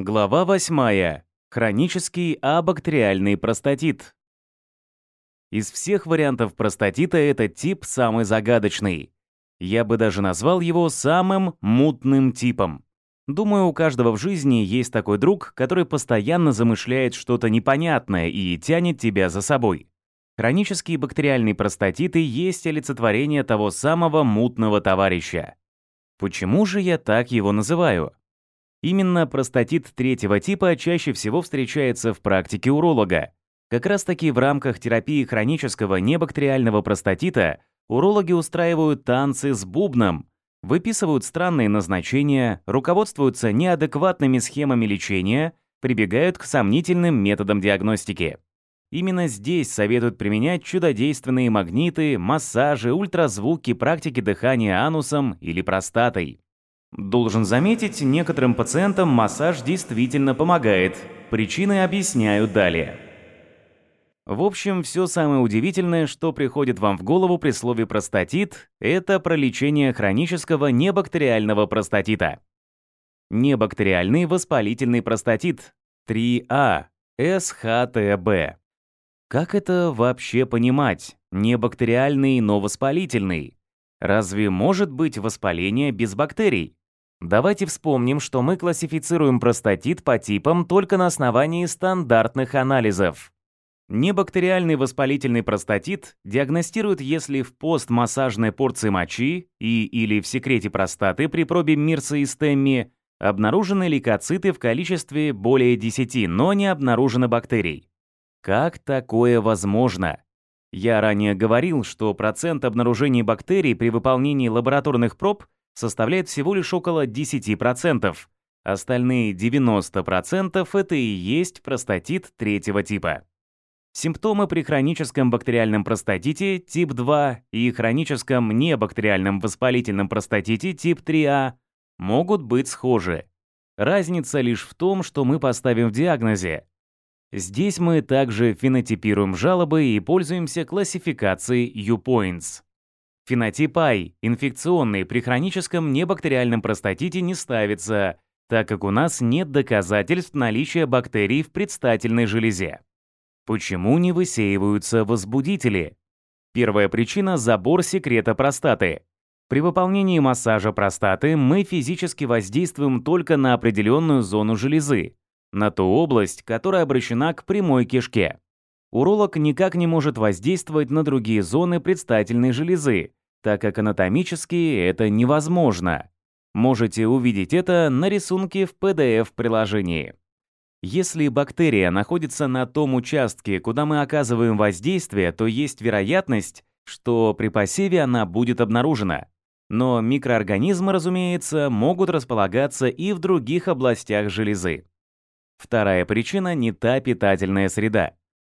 Глава 8. Хронический абактериальный простатит. Из всех вариантов простатита этот тип самый загадочный. Я бы даже назвал его самым мутным типом. Думаю, у каждого в жизни есть такой друг, который постоянно замышляет что-то непонятное и тянет тебя за собой. Хронический бактериальный простатит и есть олицетворение того самого мутного товарища. Почему же я так его называю? Именно простатит третьего типа чаще всего встречается в практике уролога. Как раз-таки в рамках терапии хронического небактериального простатита урологи устраивают танцы с бубном, выписывают странные назначения, руководствуются неадекватными схемами лечения, прибегают к сомнительным методам диагностики. Именно здесь советуют применять чудодейственные магниты, массажи, ультразвуки, практики дыхания анусом или простатой. Должен заметить, некоторым пациентам массаж действительно помогает. Причины объясняю далее. В общем, все самое удивительное, что приходит вам в голову при слове «простатит», это про лечение хронического небактериального простатита. Небактериальный воспалительный простатит 3А, СХТБ. Как это вообще понимать? Небактериальный, но воспалительный. Разве может быть воспаление без бактерий? Давайте вспомним, что мы классифицируем простатит по типам только на основании стандартных анализов. Небактериальный воспалительный простатит диагностируют, если в постмассажной порции мочи и или в секрете простаты при пробе Мирса и Стемми обнаружены лейкоциты в количестве более 10, но не обнаружено бактерий. Как такое возможно? Я ранее говорил, что процент обнаружений бактерий при выполнении лабораторных проб составляет всего лишь около 10%. Остальные 90% это и есть простатит третьего типа. Симптомы при хроническом бактериальном простатите тип 2 и хроническом небактериальном воспалительном простатите тип 3А могут быть схожи. Разница лишь в том, что мы поставим в диагнозе. Здесь мы также фенотипируем жалобы и пользуемся классификацией U-Points. Фенотип I, инфекционный, при хроническом небактериальном простатите не ставится, так как у нас нет доказательств наличия бактерий в предстательной железе. Почему не высеиваются возбудители? Первая причина – забор секрета простаты. При выполнении массажа простаты мы физически воздействуем только на определенную зону железы, на ту область, которая обращена к прямой кишке. Уролог никак не может воздействовать на другие зоны предстательной железы, так как анатомически это невозможно. Можете увидеть это на рисунке в PDF-приложении. Если бактерия находится на том участке, куда мы оказываем воздействие, то есть вероятность, что при посеве она будет обнаружена. Но микроорганизмы, разумеется, могут располагаться и в других областях железы. Вторая причина – не та питательная среда.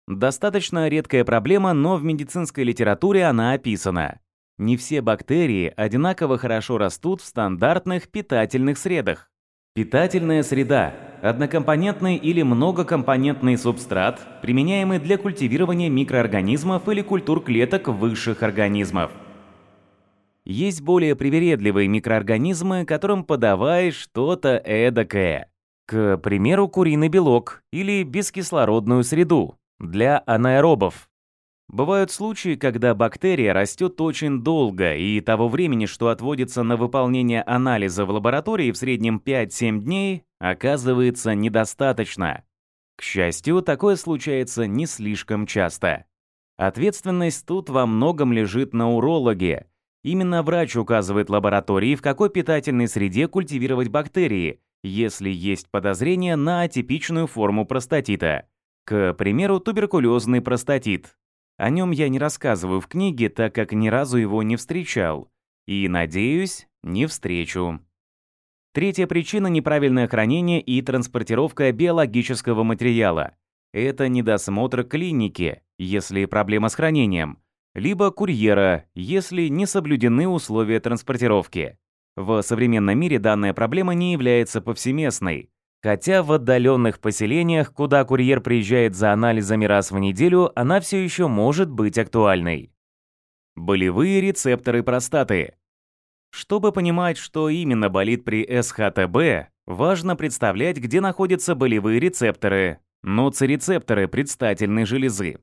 Достаточно редкая проблема, но в медицинской литературе она описана. Не все бактерии одинаково хорошо растут в стандартных питательных средах. Питательная среда – однокомпонентный или многокомпонентный субстрат, применяемый для культивирования микроорганизмов или культур клеток высших организмов. Есть более привередливые микроорганизмы, которым подавай что-то эдакое. К примеру, куриный белок или бескислородную среду для анаэробов. Бывают случаи, когда бактерия растет очень долго, и того времени, что отводится на выполнение анализа в лаборатории в среднем 5-7 дней, оказывается недостаточно. К счастью, такое случается не слишком часто. Ответственность тут во многом лежит на урологе. Именно врач указывает лаборатории, в какой питательной среде культивировать бактерии, если есть подозрение на атипичную форму простатита. К примеру, туберкулезный простатит. О нем я не рассказываю в книге, так как ни разу его не встречал. И, надеюсь, не встречу. Третья причина – неправильное хранение и транспортировка биологического материала. Это недосмотр клиники, если проблема с хранением, либо курьера, если не соблюдены условия транспортировки. В современном мире данная проблема не является повсеместной, Хотя в отдаленных поселениях, куда курьер приезжает за анализами раз в неделю, она все еще может быть актуальной. Болевые рецепторы простаты. Чтобы понимать, что именно болит при СХТБ, важно представлять, где находятся болевые рецепторы, ноцирецепторы предстательной железы.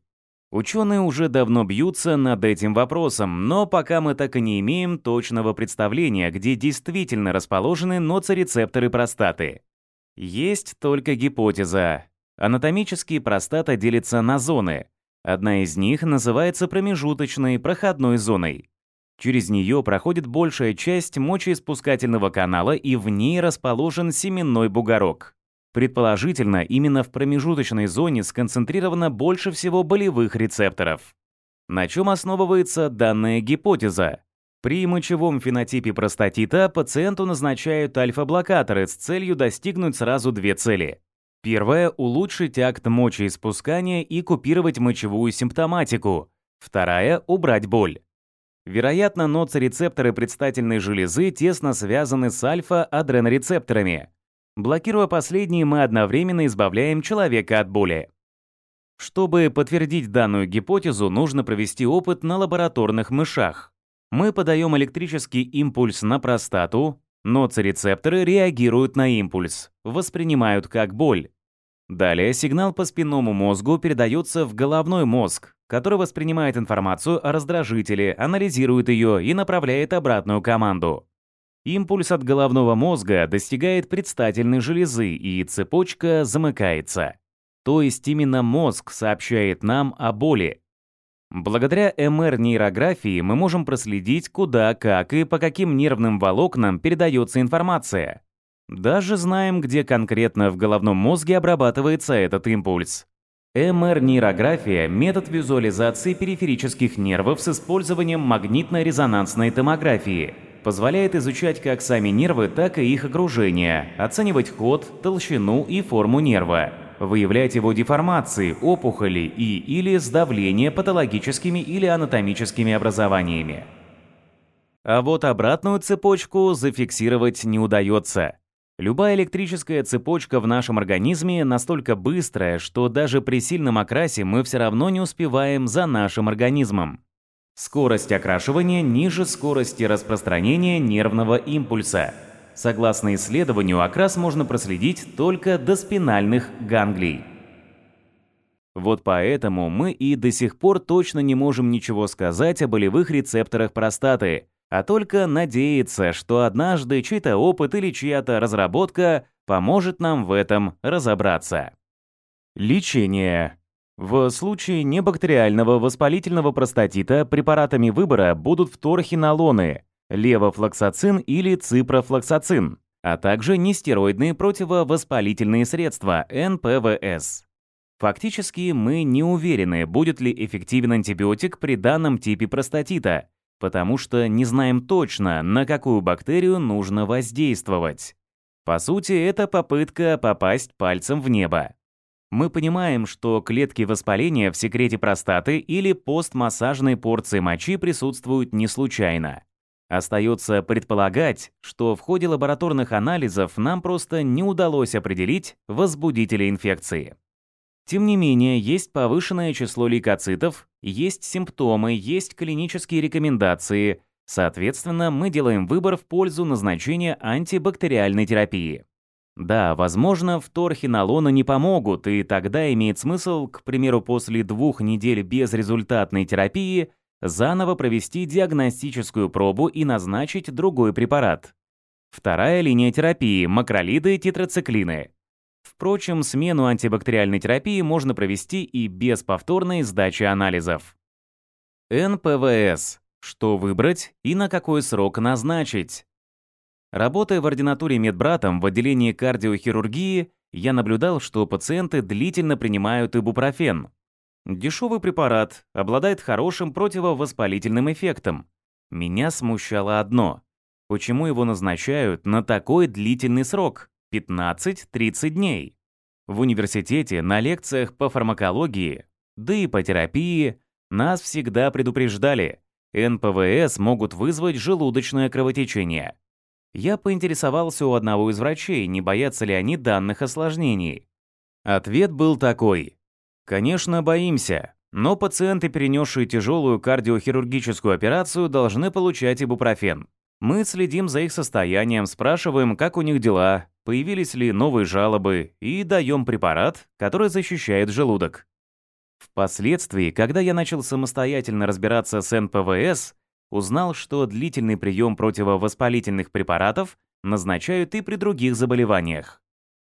Ученые уже давно бьются над этим вопросом, но пока мы так и не имеем точного представления, где действительно расположены ноцирецепторы простаты. Есть только гипотеза. Анатомически простата делится на зоны. Одна из них называется промежуточной проходной зоной. Через нее проходит большая часть мочеиспускательного канала и в ней расположен семенной бугорок. Предположительно, именно в промежуточной зоне сконцентрировано больше всего болевых рецепторов. На чем основывается данная гипотеза? При мочевом фенотипе простатита пациенту назначают альфа-блокаторы с целью достигнуть сразу две цели. Первая – улучшить акт мочеиспускания и купировать мочевую симптоматику. Вторая – убрать боль. Вероятно, ноцирецепторы предстательной железы тесно связаны с альфа-адренорецепторами. Блокируя последние, мы одновременно избавляем человека от боли. Чтобы подтвердить данную гипотезу, нужно провести опыт на лабораторных мышах. Мы подаем электрический импульс на простату, ноцирецепторы реагируют на импульс, воспринимают как боль. Далее сигнал по спинному мозгу передается в головной мозг, который воспринимает информацию о раздражителе, анализирует ее и направляет обратную команду. Импульс от головного мозга достигает предстательной железы, и цепочка замыкается. То есть именно мозг сообщает нам о боли. Благодаря МР-нейрографии мы можем проследить, куда, как и по каким нервным волокнам передается информация. Даже знаем, где конкретно в головном мозге обрабатывается этот импульс. МР-нейрография – метод визуализации периферических нервов с использованием магнитно-резонансной томографии – позволяет изучать как сами нервы, так и их окружение, оценивать ход, толщину и форму нерва, выявлять его деформации, опухоли и или сдавление патологическими или анатомическими образованиями. А вот обратную цепочку зафиксировать не удается. Любая электрическая цепочка в нашем организме настолько быстрая, что даже при сильном окрасе мы все равно не успеваем за нашим организмом. Скорость окрашивания ниже скорости распространения нервного импульса. Согласно исследованию, окрас можно проследить только до спинальных ганглий. Вот поэтому мы и до сих пор точно не можем ничего сказать о болевых рецепторах простаты, а только надеяться, что однажды чей-то опыт или чья-то разработка поможет нам в этом разобраться. Лечение. В случае небактериального воспалительного простатита препаратами выбора будут вторхинолоны, левофлоксацин или ципрофлоксацин, а также нестероидные противовоспалительные средства НПВС. Фактически мы не уверены, будет ли эффективен антибиотик при данном типе простатита, потому что не знаем точно, на какую бактерию нужно воздействовать. По сути, это попытка попасть пальцем в небо. Мы понимаем, что клетки воспаления в секрете простаты или постмассажной порции мочи присутствуют не случайно. Остается предполагать, что в ходе лабораторных анализов нам просто не удалось определить возбудители инфекции. Тем не менее, есть повышенное число лейкоцитов, есть симптомы, есть клинические рекомендации. Соответственно, мы делаем выбор в пользу назначения антибактериальной терапии. Да, возможно, вторхинолоны не помогут, и тогда имеет смысл, к примеру, после двух недель безрезультатной терапии заново провести диагностическую пробу и назначить другой препарат. Вторая линия терапии – макролиды и тетрациклины. Впрочем, смену антибактериальной терапии можно провести и без повторной сдачи анализов. НПВС. Что выбрать и на какой срок назначить? Работая в ординатуре медбратом в отделении кардиохирургии, я наблюдал, что пациенты длительно принимают ибупрофен. Дешевый препарат, обладает хорошим противовоспалительным эффектом. Меня смущало одно. Почему его назначают на такой длительный срок – 15-30 дней? В университете на лекциях по фармакологии, да и по терапии нас всегда предупреждали – НПВС могут вызвать желудочное кровотечение. Я поинтересовался у одного из врачей, не боятся ли они данных осложнений. Ответ был такой. Конечно, боимся, но пациенты, перенесшие тяжелую кардиохирургическую операцию, должны получать ибупрофен. Мы следим за их состоянием, спрашиваем, как у них дела, появились ли новые жалобы, и даем препарат, который защищает желудок. Впоследствии, когда я начал самостоятельно разбираться с НПВС, узнал, что длительный прием противовоспалительных препаратов назначают и при других заболеваниях.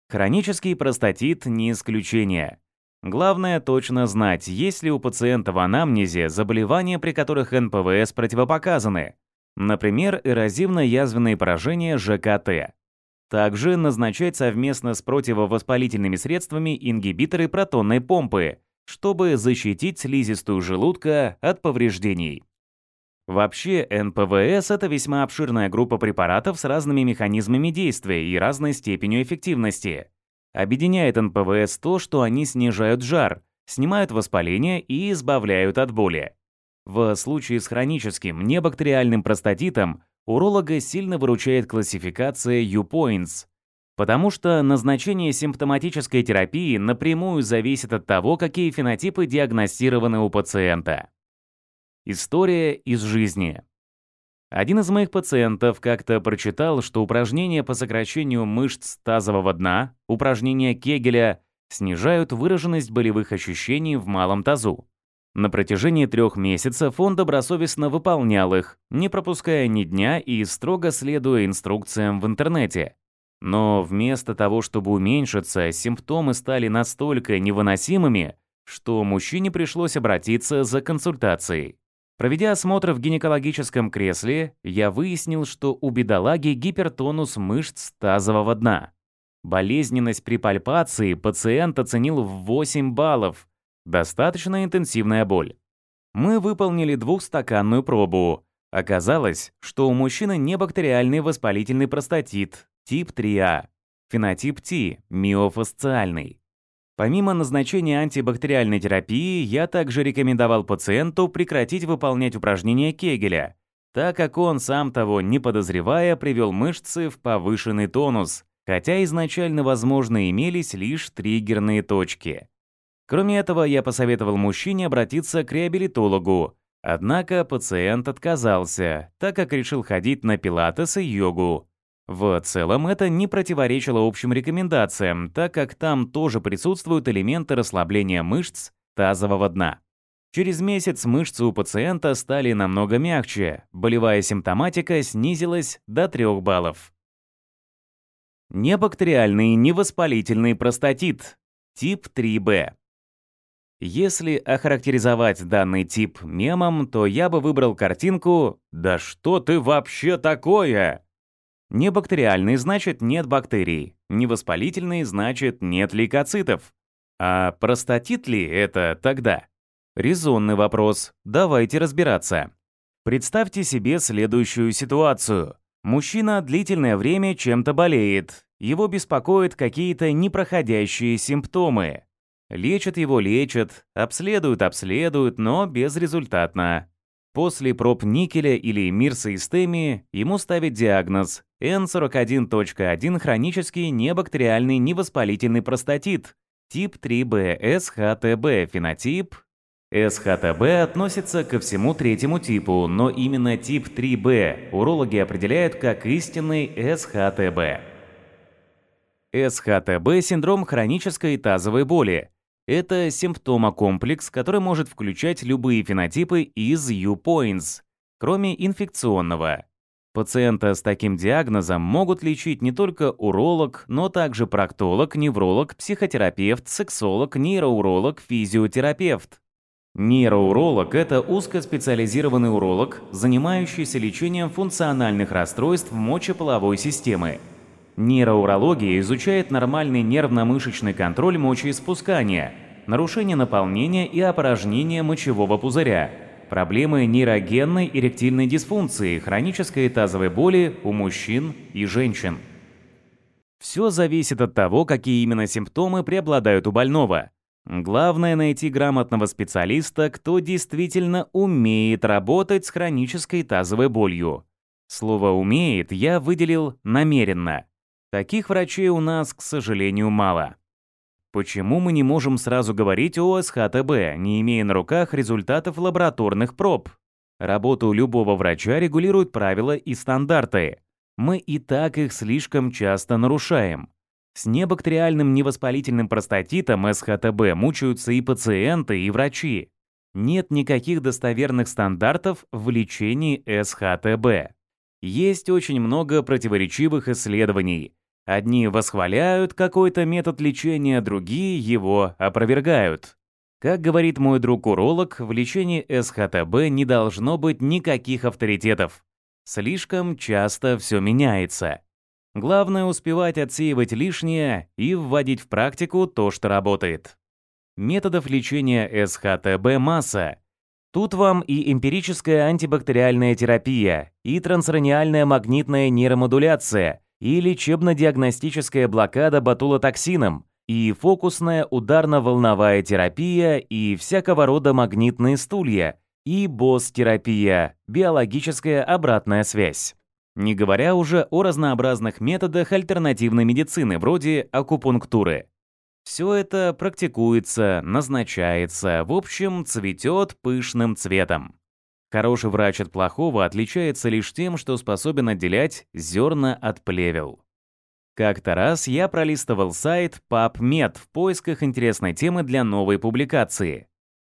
Хронический простатит не исключение. Главное точно знать, есть ли у пациента в анамнезе заболевания, при которых НПВС противопоказаны, например, эрозивно-язвенные поражения ЖКТ. Также назначать совместно с противовоспалительными средствами ингибиторы протонной помпы, чтобы защитить слизистую желудка от повреждений. Вообще, НПВС — это весьма обширная группа препаратов с разными механизмами действия и разной степенью эффективности. Объединяет НПВС то, что они снижают жар, снимают воспаление и избавляют от боли. В случае с хроническим небактериальным простатитом уролога сильно выручает классификация U-Points, потому что назначение симптоматической терапии напрямую зависит от того, какие фенотипы диагностированы у пациента. История из жизни. Один из моих пациентов как-то прочитал, что упражнения по сокращению мышц тазового дна, упражнения Кегеля, снижают выраженность болевых ощущений в малом тазу. На протяжении трех месяцев он добросовестно выполнял их, не пропуская ни дня и строго следуя инструкциям в интернете. Но вместо того, чтобы уменьшиться, симптомы стали настолько невыносимыми, что мужчине пришлось обратиться за консультацией. Проведя осмотр в гинекологическом кресле, я выяснил, что у бедолаги гипертонус мышц тазового дна. Болезненность при пальпации пациент оценил в 8 баллов. Достаточно интенсивная боль. Мы выполнили двухстаканную пробу. Оказалось, что у мужчины небактериальный воспалительный простатит, тип 3А, фенотип Т, миофасциальный. Помимо назначения антибактериальной терапии, я также рекомендовал пациенту прекратить выполнять упражнения Кегеля, так как он, сам того не подозревая, привел мышцы в повышенный тонус, хотя изначально, возможно, имелись лишь триггерные точки. Кроме этого, я посоветовал мужчине обратиться к реабилитологу, однако пациент отказался, так как решил ходить на пилатес и йогу, в целом это не противоречило общим рекомендациям, так как там тоже присутствуют элементы расслабления мышц тазового дна. Через месяц мышцы у пациента стали намного мягче, болевая симптоматика снизилась до 3 баллов. Небактериальный невоспалительный простатит, тип 3b. Если охарактеризовать данный тип мемом, то я бы выбрал картинку «Да что ты вообще такое?» Небактериальный значит нет бактерий, невоспалительный значит нет лейкоцитов. А простатит ли это тогда? Резонный вопрос, давайте разбираться. Представьте себе следующую ситуацию. Мужчина длительное время чем-то болеет, его беспокоят какие-то непроходящие симптомы. Лечат его, лечат, обследуют, обследуют, но безрезультатно. После проб никеля или мирсоистемии ему ставят диагноз N41.1 хронический небактериальный невоспалительный простатит, тип 3B СХТБ, фенотип СХТБ относится ко всему третьему типу, но именно тип 3B урологи определяют как истинный СХТБ. СХТБ – синдром хронической тазовой боли, это симптомокомплекс, который может включать любые фенотипы из U-Points, кроме инфекционного. Пациента с таким диагнозом могут лечить не только уролог, но также проктолог, невролог, психотерапевт, сексолог, нейроуролог, физиотерапевт. Нейроуролог – это узкоспециализированный уролог, занимающийся лечением функциональных расстройств мочеполовой системы. Нейроурология изучает нормальный нервно-мышечный контроль мочеиспускания, нарушение наполнения и опорожнения мочевого пузыря, проблемы нейрогенной эректильной дисфункции, хронической тазовой боли у мужчин и женщин. Все зависит от того, какие именно симптомы преобладают у больного. Главное найти грамотного специалиста, кто действительно умеет работать с хронической тазовой болью. Слово «умеет» я выделил намеренно. Таких врачей у нас, к сожалению, мало. Почему мы не можем сразу говорить о СХТБ, не имея на руках результатов лабораторных проб? Работу любого врача регулируют правила и стандарты. Мы и так их слишком часто нарушаем. С небактериальным невоспалительным простатитом СХТБ мучаются и пациенты, и врачи. Нет никаких достоверных стандартов в лечении СХТБ. Есть очень много противоречивых исследований. Одни восхваляют какой-то метод лечения, другие его опровергают. Как говорит мой друг-уролог, в лечении СХТБ не должно быть никаких авторитетов. Слишком часто все меняется. Главное успевать отсеивать лишнее и вводить в практику то, что работает. Методов лечения СХТБ масса. Тут вам и эмпирическая антибактериальная терапия, и трансраниальная магнитная нейромодуляция, и лечебно-диагностическая блокада ботулотоксином, и фокусная ударно-волновая терапия, и всякого рода магнитные стулья, и БОС-терапия, биологическая обратная связь. Не говоря уже о разнообразных методах альтернативной медицины, вроде акупунктуры. Все это практикуется, назначается, в общем, цветет пышным цветом. Хороший врач от плохого отличается лишь тем, что способен отделять зерна от плевел. Как-то раз я пролистывал сайт PubMed в поисках интересной темы для новой публикации.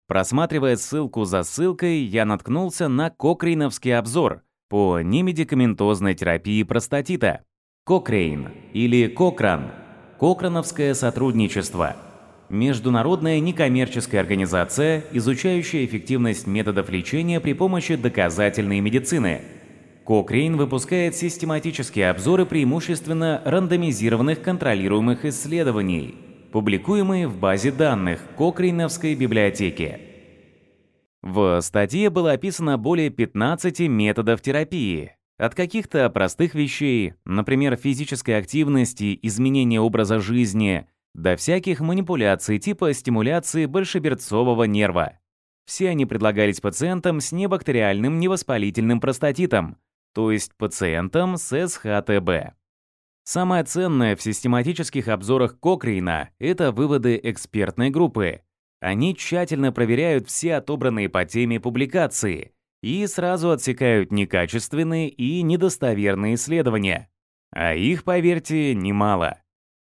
Просматривая ссылку за ссылкой, я наткнулся на кокрейновский обзор по немедикаментозной терапии простатита. Кокрейн или Кокран – Кокрановское сотрудничество. Международная некоммерческая организация, изучающая эффективность методов лечения при помощи доказательной медицины – Cochrane выпускает систематические обзоры преимущественно рандомизированных контролируемых исследований, публикуемые в базе данных Кокрейновской библиотеки. В статье было описано более 15 методов терапии, от каких-то простых вещей, например, физической активности, изменения образа жизни, до всяких манипуляций типа стимуляции большеберцового нерва. Все они предлагались пациентам с небактериальным невоспалительным простатитом, то есть пациентам с СХТБ. Самое ценное в систематических обзорах Кокрейна — это выводы экспертной группы. Они тщательно проверяют все отобранные по теме публикации и сразу отсекают некачественные и недостоверные исследования. А их, поверьте, немало.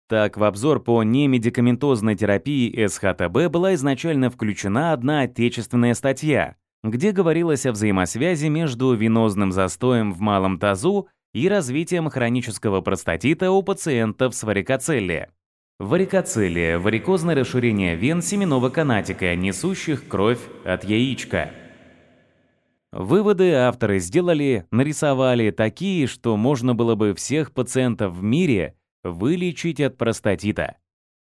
Так, в обзор по немедикаментозной терапии СХТБ была изначально включена одна отечественная статья, где говорилось о взаимосвязи между венозным застоем в малом тазу и развитием хронического простатита у пациентов с варикоцелле. Варикоцеллия – варикозное расширение вен семенного канатика, несущих кровь от яичка. Выводы авторы сделали, нарисовали такие, что можно было бы всех пациентов в мире вылечить от простатита.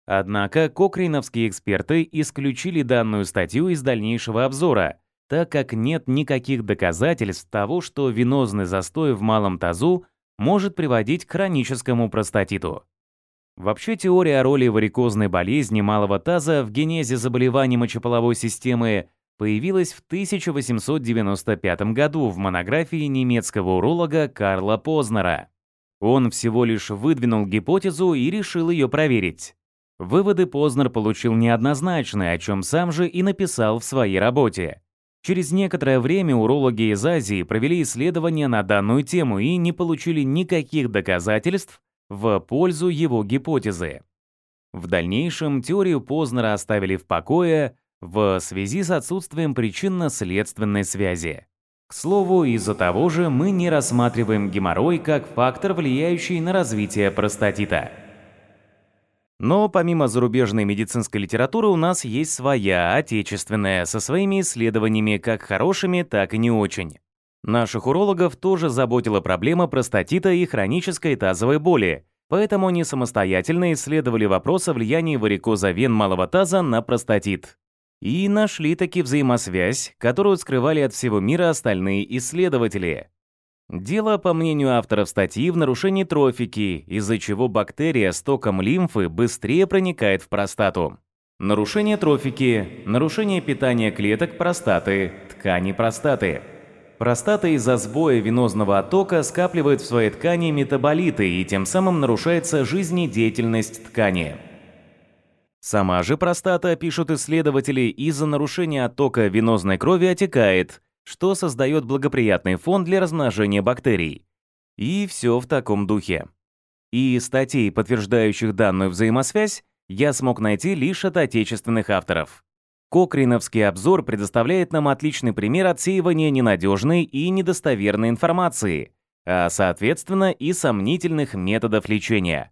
Однако кокрейновские эксперты исключили данную статью из дальнейшего обзора, так как нет никаких доказательств того, что венозный застой в малом тазу может приводить к хроническому простатиту. Вообще теория о роли варикозной болезни малого таза в генезе заболеваний мочеполовой системы появилась в 1895 году в монографии немецкого уролога Карла Познера. Он всего лишь выдвинул гипотезу и решил ее проверить. Выводы Познер получил неоднозначные, о чем сам же и написал в своей работе. Через некоторое время урологи из Азии провели исследования на данную тему и не получили никаких доказательств в пользу его гипотезы. В дальнейшем теорию Познера оставили в покое в связи с отсутствием причинно-следственной связи. К слову, из-за того же мы не рассматриваем геморрой как фактор, влияющий на развитие простатита. Но помимо зарубежной медицинской литературы у нас есть своя, отечественная, со своими исследованиями как хорошими, так и не очень. Наших урологов тоже заботила проблема простатита и хронической тазовой боли, поэтому они самостоятельно исследовали вопрос о влиянии варикоза вен малого таза на простатит. И нашли таки взаимосвязь, которую скрывали от всего мира остальные исследователи. Дело, по мнению авторов статьи, в нарушении трофики, из-за чего бактерия с током лимфы быстрее проникает в простату. Нарушение трофики – нарушение питания клеток простаты, ткани простаты. Простата из-за сбоя венозного оттока скапливает в своей ткани метаболиты и тем самым нарушается жизнедеятельность ткани. Сама же простата, пишут исследователи, из-за нарушения оттока венозной крови отекает, что создает благоприятный фон для размножения бактерий. И все в таком духе. И статей, подтверждающих данную взаимосвязь, я смог найти лишь от отечественных авторов. Кокриновский обзор предоставляет нам отличный пример отсеивания ненадежной и недостоверной информации, а, соответственно, и сомнительных методов лечения.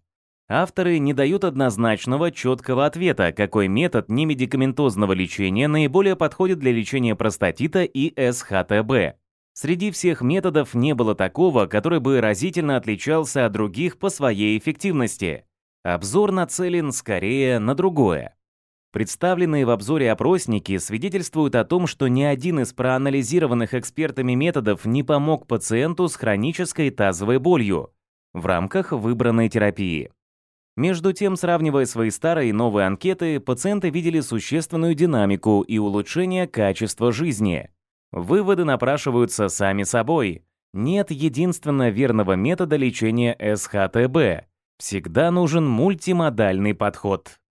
Авторы не дают однозначного, четкого ответа, какой метод немедикаментозного лечения наиболее подходит для лечения простатита и СХТБ. Среди всех методов не было такого, который бы разительно отличался от других по своей эффективности. Обзор нацелен скорее на другое. Представленные в обзоре опросники свидетельствуют о том, что ни один из проанализированных экспертами методов не помог пациенту с хронической тазовой болью в рамках выбранной терапии. Между тем, сравнивая свои старые и новые анкеты, пациенты видели существенную динамику и улучшение качества жизни. Выводы напрашиваются сами собой. Нет единственно верного метода лечения СХТБ. Всегда нужен мультимодальный подход.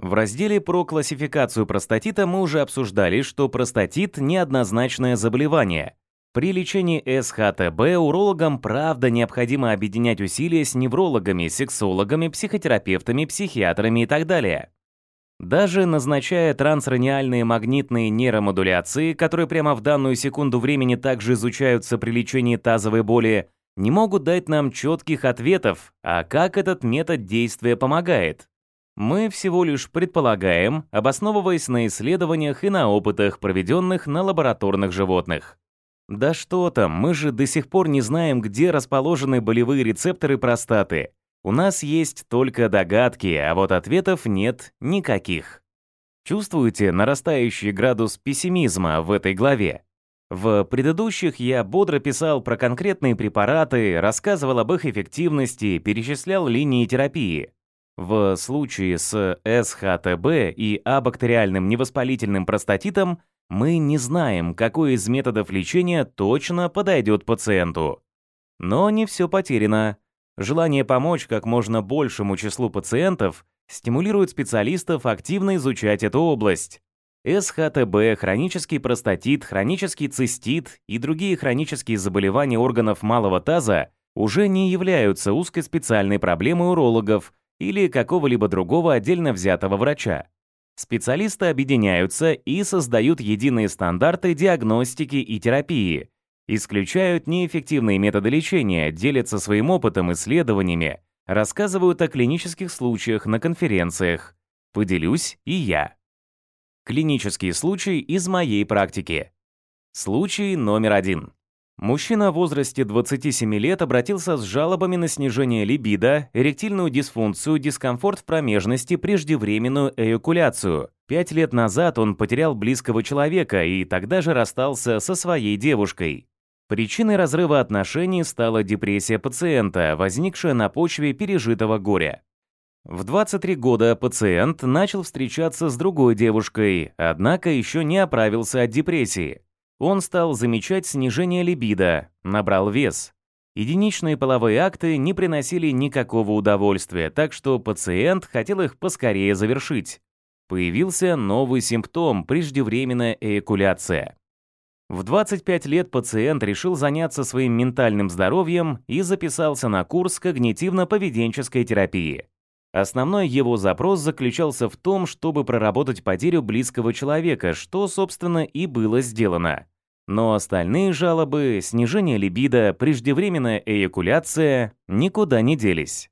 В разделе про классификацию простатита мы уже обсуждали, что простатит – неоднозначное заболевание, при лечении СХТБ урологам правда необходимо объединять усилия с неврологами, сексологами, психотерапевтами, психиатрами и так далее. Даже назначая трансраниальные магнитные нейромодуляции, которые прямо в данную секунду времени также изучаются при лечении тазовой боли, не могут дать нам четких ответов, а как этот метод действия помогает. Мы всего лишь предполагаем, обосновываясь на исследованиях и на опытах, проведенных на лабораторных животных. Да что там, мы же до сих пор не знаем, где расположены болевые рецепторы простаты. У нас есть только догадки, а вот ответов нет никаких. Чувствуете нарастающий градус пессимизма в этой главе? В предыдущих я бодро писал про конкретные препараты, рассказывал об их эффективности, перечислял линии терапии. В случае с СХТБ и абактериальным невоспалительным простатитом мы не знаем, какой из методов лечения точно подойдет пациенту. Но не все потеряно. Желание помочь как можно большему числу пациентов стимулирует специалистов активно изучать эту область. СХТБ, хронический простатит, хронический цистит и другие хронические заболевания органов малого таза уже не являются узкой специальной проблемой урологов или какого-либо другого отдельно взятого врача. Специалисты объединяются и создают единые стандарты диагностики и терапии, исключают неэффективные методы лечения, делятся своим опытом, исследованиями, рассказывают о клинических случаях на конференциях. Поделюсь и я. Клинический случай из моей практики. Случай номер один. Мужчина в возрасте 27 лет обратился с жалобами на снижение либидо, эректильную дисфункцию, дискомфорт в промежности, преждевременную эякуляцию. Пять лет назад он потерял близкого человека и тогда же расстался со своей девушкой. Причиной разрыва отношений стала депрессия пациента, возникшая на почве пережитого горя. В 23 года пациент начал встречаться с другой девушкой, однако еще не оправился от депрессии. Он стал замечать снижение либидо, набрал вес. Единичные половые акты не приносили никакого удовольствия, так что пациент хотел их поскорее завершить. Появился новый симптом – преждевременная эякуляция. В 25 лет пациент решил заняться своим ментальным здоровьем и записался на курс когнитивно-поведенческой терапии. Основной его запрос заключался в том, чтобы проработать потерю близкого человека, что, собственно, и было сделано. Но остальные жалобы, снижение либидо, преждевременная эякуляция никуда не делись.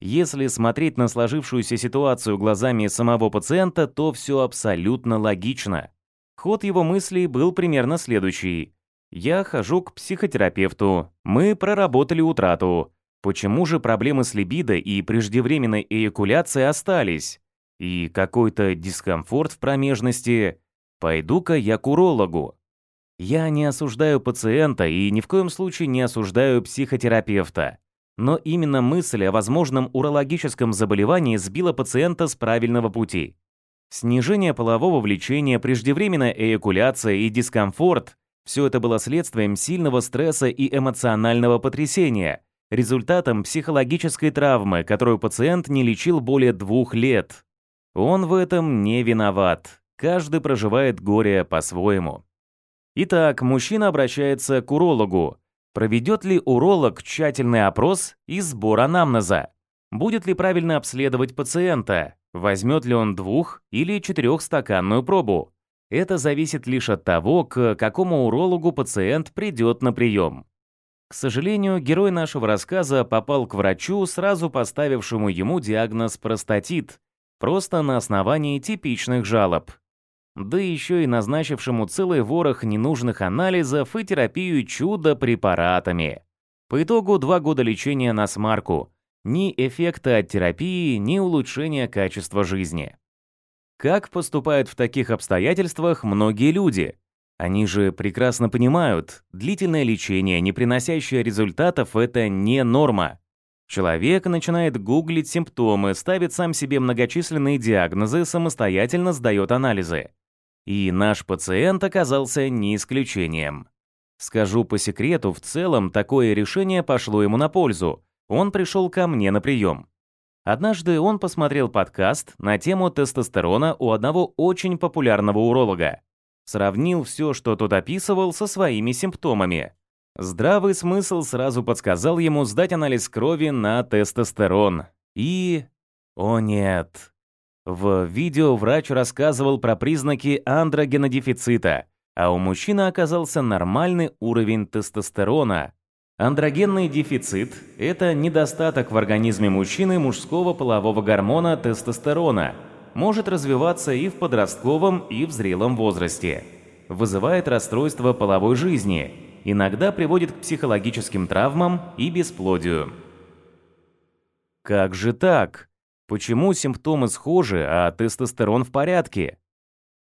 Если смотреть на сложившуюся ситуацию глазами самого пациента, то все абсолютно логично. Ход его мыслей был примерно следующий. «Я хожу к психотерапевту. Мы проработали утрату. Почему же проблемы с либидо и преждевременной эякуляцией остались? И какой-то дискомфорт в промежности? Пойду-ка я к урологу. Я не осуждаю пациента и ни в коем случае не осуждаю психотерапевта. Но именно мысль о возможном урологическом заболевании сбила пациента с правильного пути. Снижение полового влечения, преждевременная эякуляция и дискомфорт – все это было следствием сильного стресса и эмоционального потрясения – результатом психологической травмы, которую пациент не лечил более двух лет. Он в этом не виноват. Каждый проживает горе по-своему. Итак, мужчина обращается к урологу. Проведет ли уролог тщательный опрос и сбор анамнеза? Будет ли правильно обследовать пациента? Возьмет ли он двух- или четырехстаканную пробу? Это зависит лишь от того, к какому урологу пациент придет на прием. К сожалению, герой нашего рассказа попал к врачу, сразу поставившему ему диагноз простатит, просто на основании типичных жалоб. Да еще и назначившему целый ворох ненужных анализов и терапию чудо-препаратами. По итогу два года лечения на смарку. Ни эффекта от терапии, ни улучшения качества жизни. Как поступают в таких обстоятельствах многие люди? Они же прекрасно понимают, длительное лечение, не приносящее результатов, это не норма. Человек начинает гуглить симптомы, ставит сам себе многочисленные диагнозы, самостоятельно сдает анализы. И наш пациент оказался не исключением. Скажу по секрету, в целом такое решение пошло ему на пользу. Он пришел ко мне на прием. Однажды он посмотрел подкаст на тему тестостерона у одного очень популярного уролога. Сравнил все, что тот описывал, со своими симптомами. Здравый смысл сразу подсказал ему сдать анализ крови на тестостерон. И... О нет. В видео врач рассказывал про признаки андрогенодефицита, а у мужчины оказался нормальный уровень тестостерона. Андрогенный дефицит – это недостаток в организме мужчины мужского полового гормона тестостерона – может развиваться и в подростковом, и в зрелом возрасте. Вызывает расстройство половой жизни, иногда приводит к психологическим травмам и бесплодию. Как же так? Почему симптомы схожи, а тестостерон в порядке?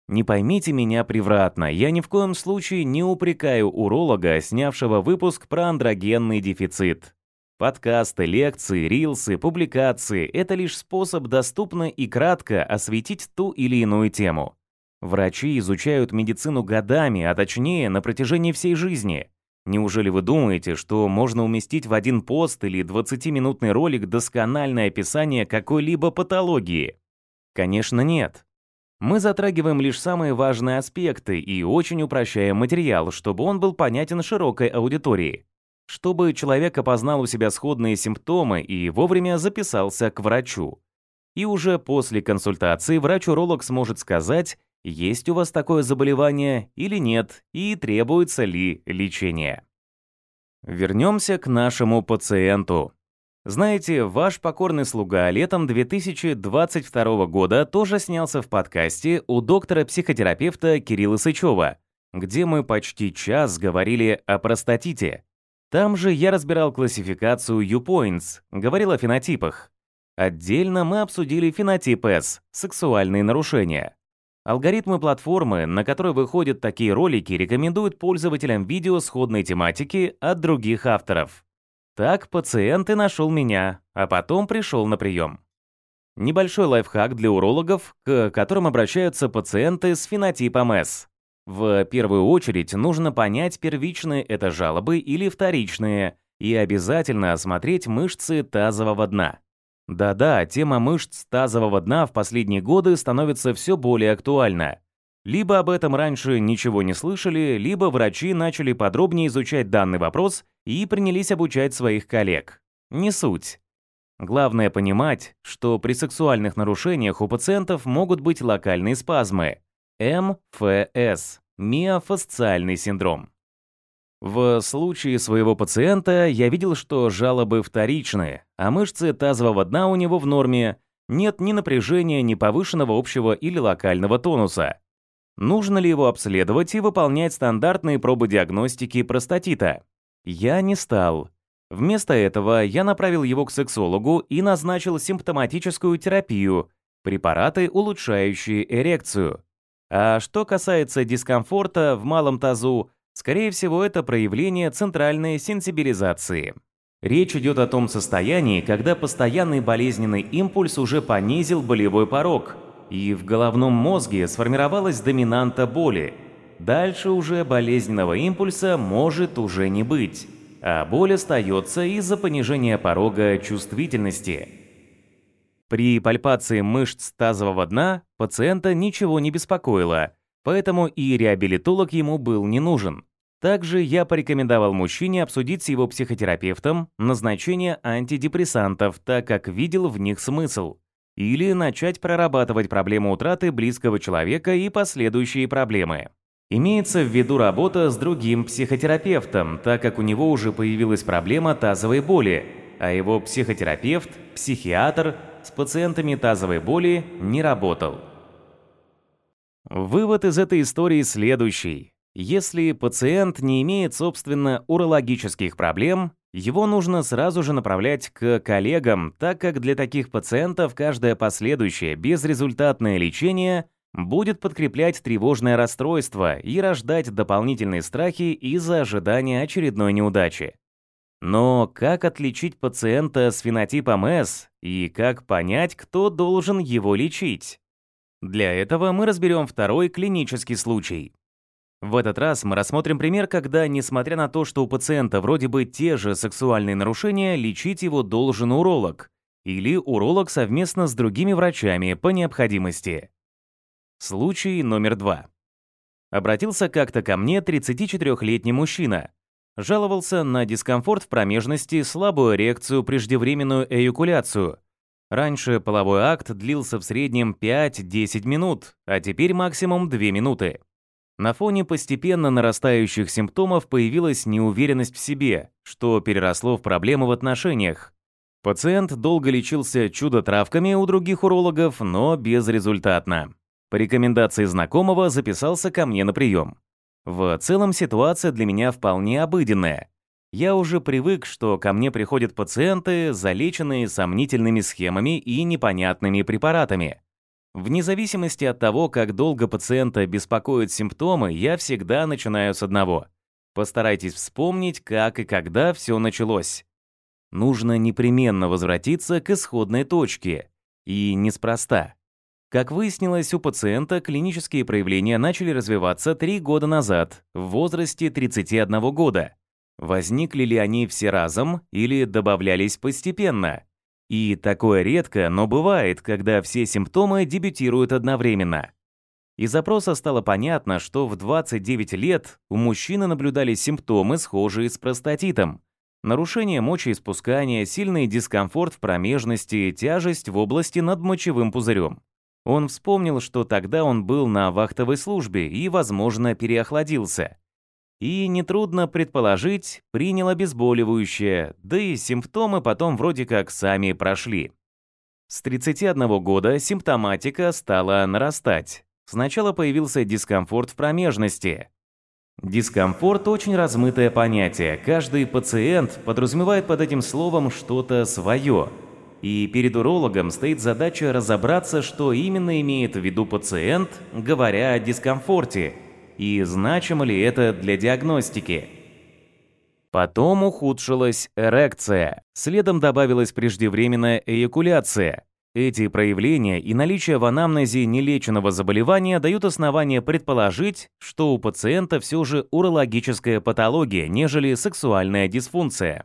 Не поймите меня превратно, я ни в коем случае не упрекаю уролога, снявшего выпуск про андрогенный дефицит. Подкасты, лекции, рилсы, публикации — это лишь способ доступно и кратко осветить ту или иную тему. Врачи изучают медицину годами, а точнее на протяжении всей жизни. Неужели вы думаете, что можно уместить в один пост или 20-минутный ролик доскональное описание какой-либо патологии? Конечно, нет. Мы затрагиваем лишь самые важные аспекты и очень упрощаем материал, чтобы он был понятен широкой аудитории чтобы человек опознал у себя сходные симптомы и вовремя записался к врачу. И уже после консультации врач-уролог сможет сказать, есть у вас такое заболевание или нет, и требуется ли лечение. Вернемся к нашему пациенту. Знаете, ваш покорный слуга летом 2022 года тоже снялся в подкасте у доктора-психотерапевта Кирилла Сычева, где мы почти час говорили о простатите. Там же я разбирал классификацию U-Points, говорил о фенотипах. Отдельно мы обсудили фенотип S — сексуальные нарушения. Алгоритмы платформы, на которой выходят такие ролики, рекомендуют пользователям видео сходной тематики от других авторов. Так пациент и нашел меня, а потом пришел на прием. Небольшой лайфхак для урологов, к которым обращаются пациенты с фенотипом S. В первую очередь нужно понять, первичные это жалобы или вторичные, и обязательно осмотреть мышцы тазового дна. Да-да, тема мышц тазового дна в последние годы становится все более актуальна. Либо об этом раньше ничего не слышали, либо врачи начали подробнее изучать данный вопрос и принялись обучать своих коллег. Не суть. Главное понимать, что при сексуальных нарушениях у пациентов могут быть локальные спазмы, МФС – миофасциальный синдром. В случае своего пациента я видел, что жалобы вторичные, а мышцы тазового дна у него в норме, нет ни напряжения, ни повышенного общего или локального тонуса. Нужно ли его обследовать и выполнять стандартные пробы диагностики простатита? Я не стал. Вместо этого я направил его к сексологу и назначил симптоматическую терапию, препараты, улучшающие эрекцию. А что касается дискомфорта в малом тазу, скорее всего, это проявление центральной сенсибилизации. Речь идет о том состоянии, когда постоянный болезненный импульс уже понизил болевой порог, и в головном мозге сформировалась доминанта боли. Дальше уже болезненного импульса может уже не быть, а боль остается из-за понижения порога чувствительности. При пальпации мышц тазового дна пациента ничего не беспокоило, поэтому и реабилитолог ему был не нужен. Также я порекомендовал мужчине обсудить с его психотерапевтом назначение антидепрессантов, так как видел в них смысл. Или начать прорабатывать проблему утраты близкого человека и последующие проблемы. Имеется в виду работа с другим психотерапевтом, так как у него уже появилась проблема тазовой боли, а его психотерапевт, психиатр с пациентами тазовой боли не работал. Вывод из этой истории следующий. Если пациент не имеет, собственно, урологических проблем, его нужно сразу же направлять к коллегам, так как для таких пациентов каждое последующее безрезультатное лечение будет подкреплять тревожное расстройство и рождать дополнительные страхи из-за ожидания очередной неудачи. Но как отличить пациента с фенотипом С и как понять, кто должен его лечить? Для этого мы разберем второй клинический случай. В этот раз мы рассмотрим пример, когда, несмотря на то, что у пациента вроде бы те же сексуальные нарушения, лечить его должен уролог или уролог совместно с другими врачами по необходимости. Случай номер два. Обратился как-то ко мне 34-летний мужчина. Жаловался на дискомфорт в промежности, слабую эрекцию, преждевременную эякуляцию. Раньше половой акт длился в среднем 5-10 минут, а теперь максимум 2 минуты. На фоне постепенно нарастающих симптомов появилась неуверенность в себе, что переросло в проблемы в отношениях. Пациент долго лечился чудо-травками у других урологов, но безрезультатно. По рекомендации знакомого записался ко мне на прием. В целом ситуация для меня вполне обыденная. Я уже привык, что ко мне приходят пациенты, залеченные сомнительными схемами и непонятными препаратами. Вне зависимости от того, как долго пациента беспокоят симптомы, я всегда начинаю с одного. Постарайтесь вспомнить, как и когда все началось. Нужно непременно возвратиться к исходной точке. И неспроста. Как выяснилось, у пациента клинические проявления начали развиваться 3 года назад, в возрасте 31 года. Возникли ли они все разом или добавлялись постепенно? И такое редко, но бывает, когда все симптомы дебютируют одновременно. Из запроса стало понятно, что в 29 лет у мужчины наблюдались симптомы, схожие с простатитом. Нарушение мочеиспускания, сильный дискомфорт в промежности, тяжесть в области над мочевым пузырем. Он вспомнил, что тогда он был на вахтовой службе и, возможно, переохладился и, нетрудно предположить, принял обезболивающее, да и симптомы потом вроде как сами прошли. С 31 года симптоматика стала нарастать. Сначала появился дискомфорт в промежности. Дискомфорт – очень размытое понятие. Каждый пациент подразумевает под этим словом что-то свое. И перед урологом стоит задача разобраться, что именно имеет в виду пациент, говоря о дискомфорте – и значимо ли это для диагностики. Потом ухудшилась эрекция, следом добавилась преждевременная эякуляция. Эти проявления и наличие в анамнезе нелеченного заболевания дают основания предположить, что у пациента все же урологическая патология, нежели сексуальная дисфункция.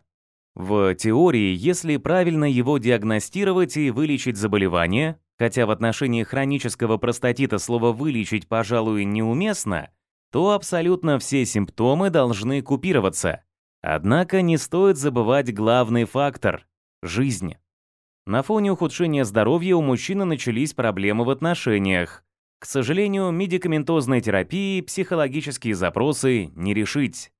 В теории, если правильно его диагностировать и вылечить заболевание, хотя в отношении хронического простатита слово «вылечить», пожалуй, неуместно, то абсолютно все симптомы должны купироваться. Однако не стоит забывать главный фактор – жизнь. На фоне ухудшения здоровья у мужчины начались проблемы в отношениях. К сожалению, медикаментозной терапии психологические запросы не решить.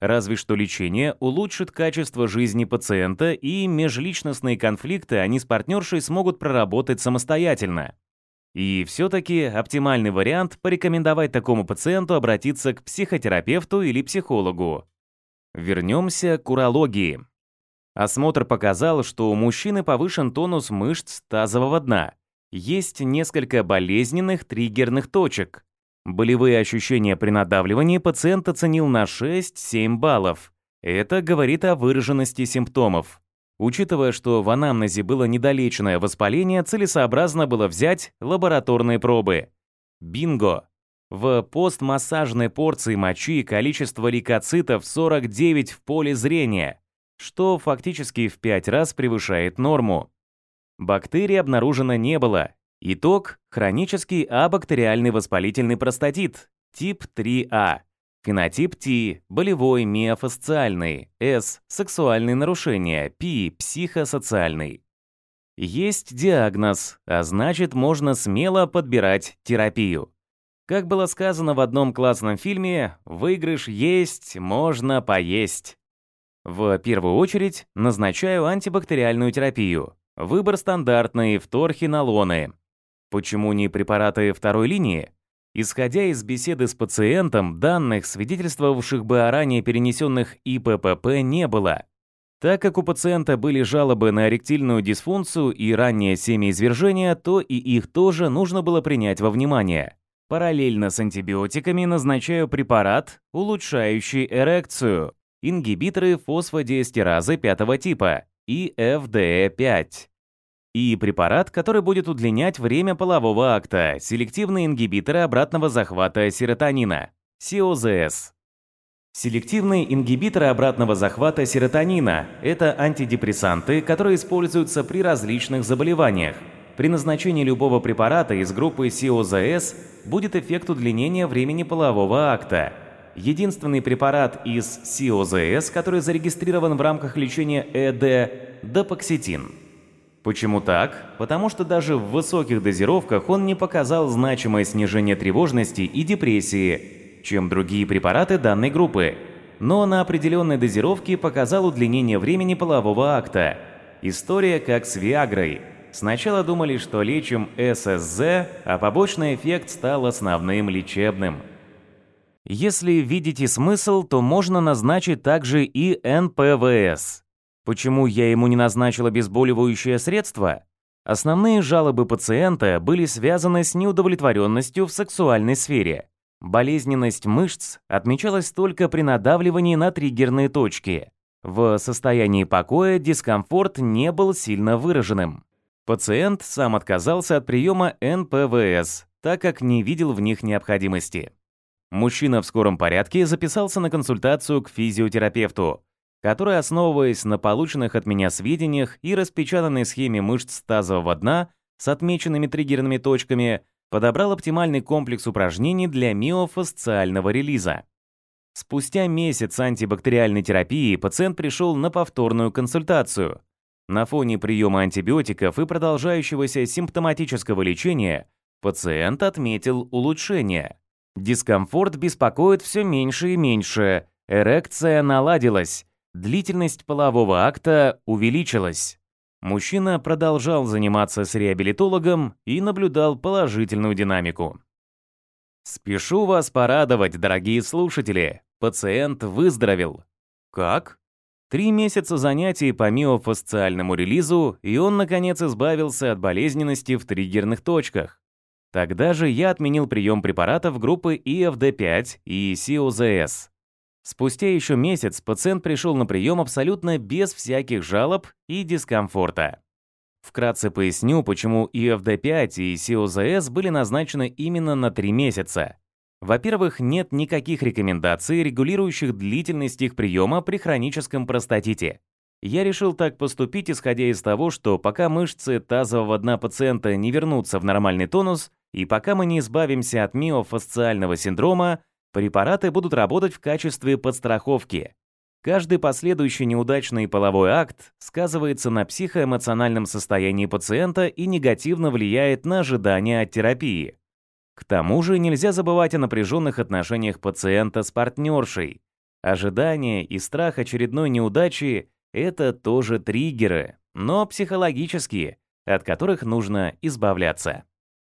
Разве что лечение улучшит качество жизни пациента и межличностные конфликты они с партнершей смогут проработать самостоятельно. И все-таки оптимальный вариант – порекомендовать такому пациенту обратиться к психотерапевту или психологу. Вернемся к урологии. Осмотр показал, что у мужчины повышен тонус мышц тазового дна. Есть несколько болезненных триггерных точек. Болевые ощущения при надавливании пациент оценил на 6-7 баллов. Это говорит о выраженности симптомов. Учитывая, что в анамнезе было недолеченное воспаление, целесообразно было взять лабораторные пробы. Бинго! В постмассажной порции мочи количество лейкоцитов 49 в поле зрения, что фактически в 5 раз превышает норму. Бактерий обнаружено не было, Итог – хронический абактериальный воспалительный простатит, тип 3А. Фенотип Т – болевой миофасциальный, С – сексуальные нарушения, П – психосоциальный. Есть диагноз, а значит, можно смело подбирать терапию. Как было сказано в одном классном фильме, выигрыш есть, можно поесть. В первую очередь назначаю антибактериальную терапию. Выбор стандартный – вторхинолоны. Почему не препараты второй линии? Исходя из беседы с пациентом, данных, свидетельствовавших бы о ранее перенесенных ИППП, не было. Так как у пациента были жалобы на эректильную дисфункцию и раннее семяизвержение, то и их тоже нужно было принять во внимание. Параллельно с антибиотиками назначаю препарат, улучшающий эрекцию, ингибиторы фосфодиэстеразы пятого типа, ИФДЭ5. И препарат, который будет удлинять время полового акта, селективные ингибиторы обратного захвата серотонина, СИОЗС. Селективные ингибиторы обратного захвата серотонина – это антидепрессанты, которые используются при различных заболеваниях. При назначении любого препарата из группы СИОЗС будет эффект удлинения времени полового акта. Единственный препарат из СИОЗС, который зарегистрирован в рамках лечения ЭД – допоксетин. Почему так? Потому что даже в высоких дозировках он не показал значимое снижение тревожности и депрессии, чем другие препараты данной группы, но на определенной дозировке показал удлинение времени полового акта. История как с Виагрой. Сначала думали, что лечим ССЗ, а побочный эффект стал основным лечебным. Если видите смысл, то можно назначить также и НПВС. Почему я ему не назначил обезболивающее средство? Основные жалобы пациента были связаны с неудовлетворенностью в сексуальной сфере. Болезненность мышц отмечалась только при надавливании на триггерные точки. В состоянии покоя дискомфорт не был сильно выраженным. Пациент сам отказался от приема НПВС, так как не видел в них необходимости. Мужчина в скором порядке записался на консультацию к физиотерапевту, который, основываясь на полученных от меня сведениях и распечатанной схеме мышц тазового дна с отмеченными триггерными точками, подобрал оптимальный комплекс упражнений для миофасциального релиза. Спустя месяц антибактериальной терапии пациент пришел на повторную консультацию. На фоне приема антибиотиков и продолжающегося симптоматического лечения пациент отметил улучшение. Дискомфорт беспокоит все меньше и меньше, эрекция наладилась, длительность полового акта увеличилась. Мужчина продолжал заниматься с реабилитологом и наблюдал положительную динамику. Спешу вас порадовать, дорогие слушатели. Пациент выздоровел. Как? Три месяца занятий по миофасциальному релизу, и он, наконец, избавился от болезненности в триггерных точках. Тогда же я отменил прием препаратов группы ИФД-5 и СИОЗС. Спустя еще месяц пациент пришел на прием абсолютно без всяких жалоб и дискомфорта. Вкратце поясню, почему ИФД-5 и СИОЗС были назначены именно на 3 месяца. Во-первых, нет никаких рекомендаций, регулирующих длительность их приема при хроническом простатите. Я решил так поступить, исходя из того, что пока мышцы тазового дна пациента не вернутся в нормальный тонус, и пока мы не избавимся от миофасциального синдрома, Препараты будут работать в качестве подстраховки. Каждый последующий неудачный половой акт сказывается на психоэмоциональном состоянии пациента и негативно влияет на ожидания от терапии. К тому же нельзя забывать о напряженных отношениях пациента с партнершей. Ожидание и страх очередной неудачи — это тоже триггеры, но психологические, от которых нужно избавляться.